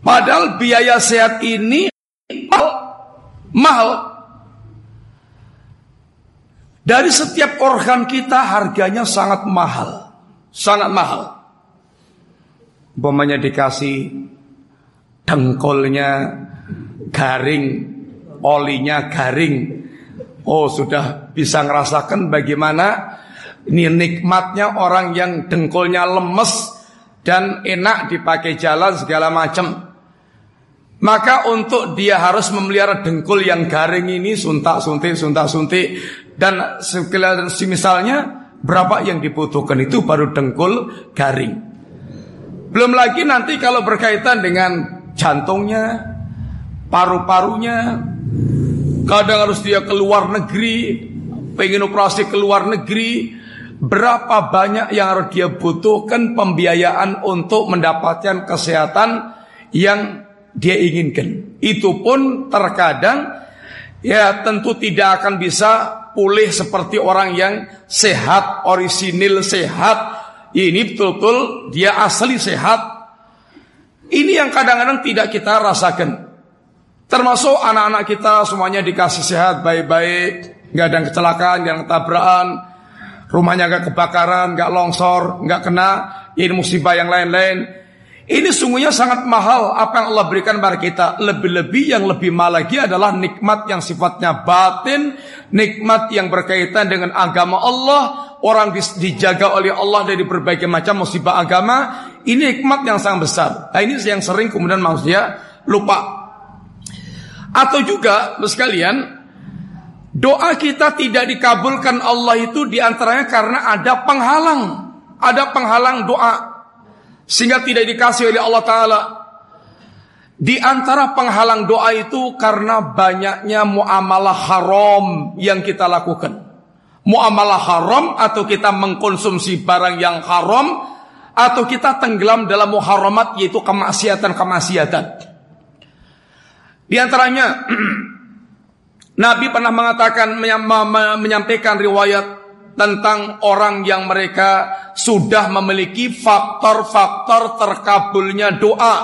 Padahal biaya sehat ini mahal, mahal. Dari setiap organ kita harganya sangat mahal, sangat mahal. Umpamanya dikasih dengkulnya garing, olinya garing, Oh sudah bisa ngerasakan bagaimana ini nikmatnya orang yang dengkulnya lemes dan enak dipakai jalan segala macam. Maka untuk dia harus memelihara dengkul yang garing ini suntak suntik suntak suntik dan misalnya berapa yang dibutuhkan itu baru dengkul garing. Belum lagi nanti kalau berkaitan dengan jantungnya, paru-parunya, Kadang harus dia keluar negeri, pengen operasi keluar negeri. Berapa banyak yang harus dia butuhkan pembiayaan untuk mendapatkan kesehatan yang dia inginkan. Itu pun terkadang ya tentu tidak akan bisa pulih seperti orang yang sehat, orisinil sehat. Ini betul-betul dia asli sehat. Ini yang kadang-kadang tidak kita rasakan. Termasuk anak-anak kita semuanya dikasih sehat baik-baik, nggak ada kecelakaan, nggak tabrakan, rumahnya nggak kebakaran, nggak longsor, nggak kena ini musibah yang lain-lain. Ini sungguhnya sangat mahal apa yang Allah berikan kepada kita. Lebih-lebih yang lebih mahal lagi adalah nikmat yang sifatnya batin, nikmat yang berkaitan dengan agama Allah, orang dijaga oleh Allah dari berbagai macam musibah agama. Ini nikmat yang sangat besar. Nah, ini yang sering kemudian manusia lupa. Atau juga, sekalian, doa kita tidak dikabulkan Allah itu di antaranya karena ada penghalang. Ada penghalang doa sehingga tidak dikasih oleh Allah Ta'ala. Di antara penghalang doa itu karena banyaknya muamalah haram yang kita lakukan. Muamalah haram atau kita mengkonsumsi barang yang haram atau kita tenggelam dalam muharamat yaitu kemaksiatan-kemaksiatan. Di antaranya Nabi pernah mengatakan menyampaikan riwayat tentang orang yang mereka sudah memiliki faktor-faktor terkabulnya doa.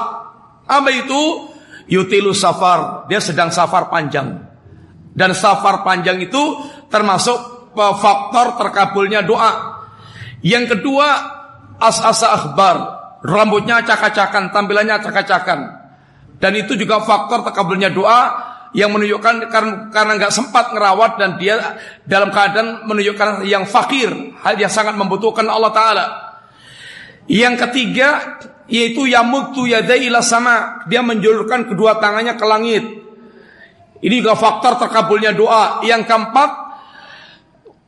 Apa itu? Yutilu safar, dia sedang safar panjang. Dan safar panjang itu termasuk uh, faktor terkabulnya doa. Yang kedua, as-asa akhbar, rambutnya acak-acakan, tampilannya acak-acakan. Dan itu juga faktor terkabulnya doa yang menunjukkan karena nggak sempat ngerawat dan dia dalam keadaan menunjukkan yang fakir, hal yang sangat membutuhkan Allah Taala. Yang ketiga yaitu yamutu yadai ila sama, dia menjulurkan kedua tangannya ke langit. Ini juga faktor terkabulnya doa. Yang keempat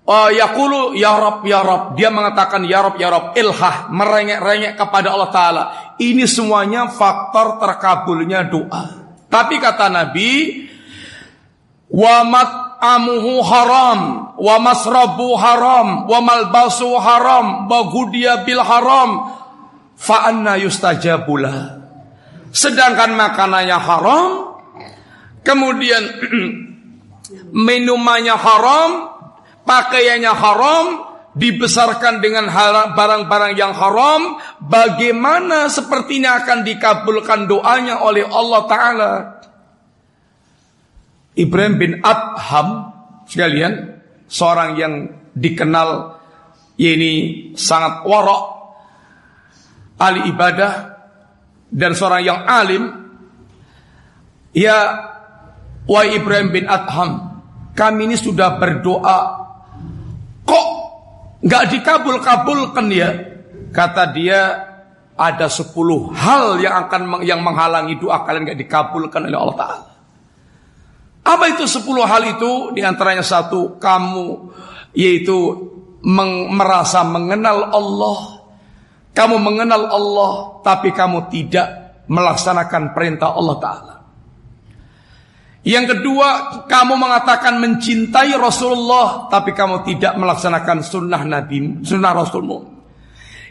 uh, yakulu ya Rob ya Rob, dia mengatakan ya Rob ya Rob, ilhah merengek-rengek kepada Allah Taala. Ini semuanya faktor terkabulnya doa. Tapi kata Nabi, wa mat'amuhu haram wa masrabu haram wa malbasu haram wa gudiya bil haram fa anna yustajabula sedangkan makanannya haram kemudian minumannya haram pakaiannya haram dibesarkan dengan barang-barang yang haram bagaimana sepertinya akan dikabulkan doanya oleh Allah taala? Ibrahim bin Adham sekalian seorang yang dikenal ini sangat warok ahli ibadah dan seorang yang alim ya wa Ibrahim bin Adham kami ini sudah berdoa kok nggak dikabul-kabulkan ya kata dia ada sepuluh hal yang akan yang menghalangi doa kalian nggak dikabulkan oleh Allah Taala apa itu sepuluh hal itu? Di antaranya satu, kamu yaitu meng, merasa mengenal Allah. Kamu mengenal Allah, tapi kamu tidak melaksanakan perintah Allah Ta'ala. Yang kedua, kamu mengatakan mencintai Rasulullah, tapi kamu tidak melaksanakan sunnah Nabi, sunnah Rasulmu.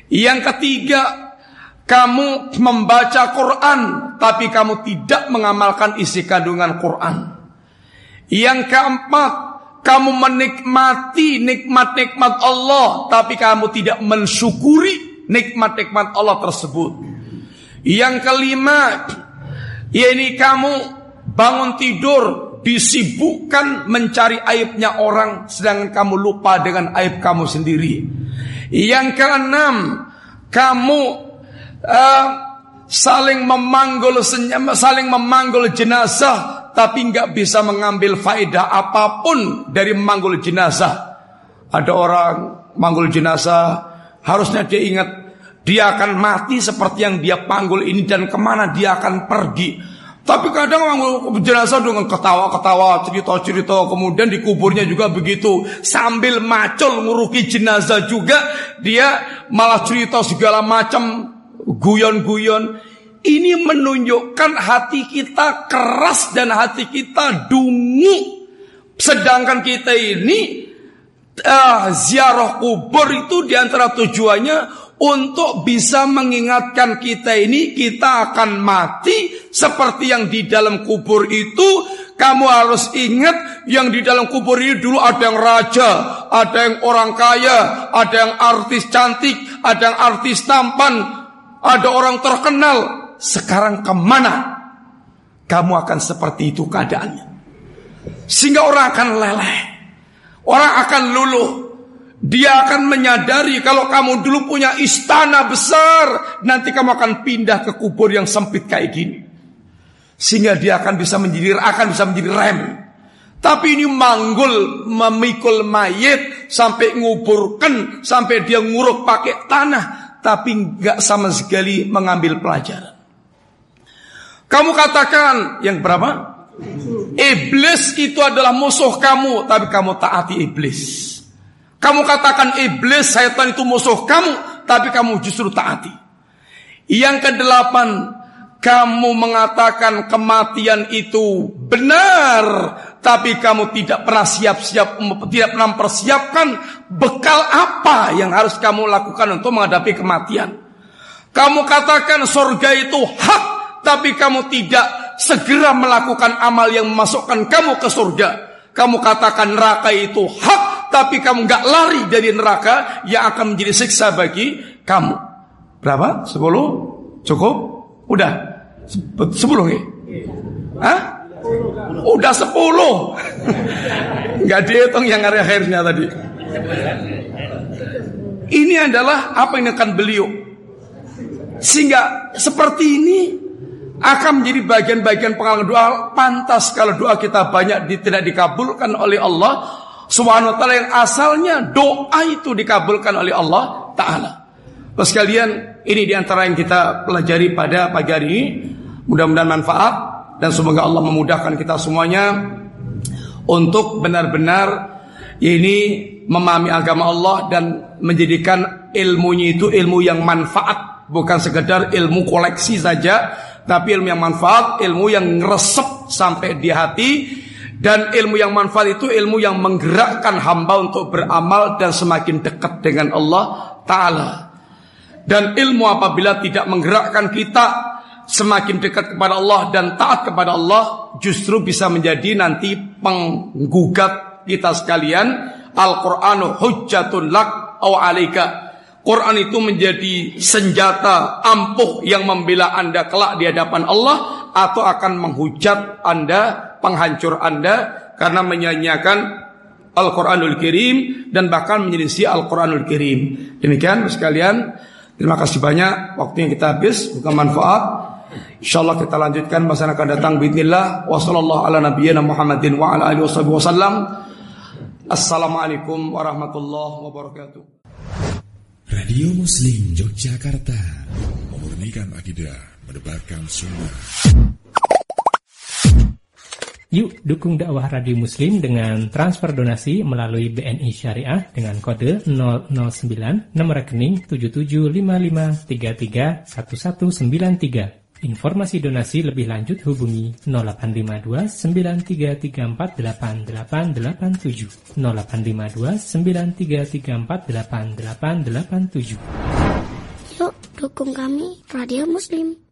Yang ketiga, kamu membaca Quran, tapi kamu tidak mengamalkan isi kandungan Quran. Yang keempat, kamu menikmati nikmat-nikmat Allah, tapi kamu tidak mensyukuri nikmat-nikmat Allah tersebut. Yang kelima, yakni kamu bangun tidur disibukkan mencari aibnya orang sedangkan kamu lupa dengan aib kamu sendiri. Yang keenam, kamu uh, saling memanggul saling memanggul jenazah tapi nggak bisa mengambil faedah apa pun dari memanggul jenazah. Ada orang manggul jenazah, harusnya dia ingat dia akan mati seperti yang dia panggul ini dan ke mana dia akan pergi. Tapi kadang manggul jenazah dengan ketawa-ketawa, cerita-cerita, kemudian di kuburnya juga begitu. Sambil macul nguruki jenazah juga, dia malah cerita segala macam guyon-guyon. Ini menunjukkan hati kita keras dan hati kita dungu. Sedangkan kita ini uh, ziarah kubur itu di antara tujuannya untuk bisa mengingatkan kita ini kita akan mati seperti yang di dalam kubur itu kamu harus ingat yang di dalam kubur ini dulu ada yang raja, ada yang orang kaya, ada yang artis cantik, ada yang artis tampan, ada orang terkenal. Sekarang ke mana? Kamu akan seperti itu keadaannya. Sehingga orang akan leleh. Orang akan luluh. Dia akan menyadari kalau kamu dulu punya istana besar, nanti kamu akan pindah ke kubur yang sempit kayak gini. Sehingga dia akan bisa menjadi akan bisa menjadi rem. Tapi ini manggul memikul mayat sampai nguburkan sampai dia nguruk pakai tanah tapi nggak sama sekali mengambil pelajaran. Kamu katakan yang berapa? Iblis itu adalah musuh kamu tapi kamu taati iblis. Kamu katakan iblis, setan itu musuh kamu, tapi kamu justru taati. Yang kedelapan, kamu mengatakan kematian itu benar, tapi kamu tidak pernah siap-siap, tidak pernah mempersiapkan bekal apa yang harus kamu lakukan untuk menghadapi kematian. Kamu katakan surga itu hak, tapi kamu tidak segera melakukan amal yang memasukkan kamu ke surga. Kamu katakan neraka itu hak, tapi kamu nggak lari dari neraka yang akan menjadi siksa bagi kamu. Berapa? Sepuluh? Cukup? Udah? Sepuluh ya? Hah? Udah sepuluh. Nggak dihitung yang akhir-akhirnya tadi. Ini adalah apa yang akan beliau. Sehingga seperti ini akan menjadi bagian-bagian pengalaman doa pantas kalau doa kita banyak tidak dikabulkan oleh Allah Subhanahu wa taala yang asalnya doa itu dikabulkan oleh Allah taala. Terus sekalian, ini di antara yang kita pelajari pada pagi hari ini. Mudah-mudahan manfaat dan semoga Allah memudahkan kita semuanya untuk benar-benar ini memahami agama Allah dan menjadikan ilmunya itu ilmu yang manfaat, bukan sekedar ilmu koleksi saja, tapi ilmu yang manfaat, ilmu yang ngeresep sampai di hati dan ilmu yang manfaat itu ilmu yang menggerakkan hamba untuk beramal dan semakin dekat dengan Allah Ta'ala. Dan ilmu apabila tidak menggerakkan kita semakin dekat kepada Allah dan taat kepada Allah justru bisa menjadi nanti penggugat kita sekalian. Al-Qur'anu hujjatun lak aw alika Quran itu menjadi senjata ampuh yang membela Anda kelak di hadapan Allah atau akan menghujat Anda penghancur Anda karena menyanyiakan Al-Quranul Kirim dan bahkan menyelisih Al-Quranul Kirim. Demikian sekalian, terima kasih banyak waktu yang kita habis, bukan manfaat. Insyaallah kita lanjutkan masa akan datang bismillah wa sallallahu ala nabiyyina Muhammadin wa ala alihi wasallam. Assalamualaikum warahmatullahi wabarakatuh. Radio Muslim Yogyakarta memurnikan akidah, menebarkan sunnah. Yuk dukung dakwah Radio Muslim dengan transfer donasi melalui BNI Syariah dengan kode 009 nomor rekening 7755331193. Informasi donasi lebih lanjut hubungi 0852 93348887 0852 93348887 Yuk dukung kami Radio Muslim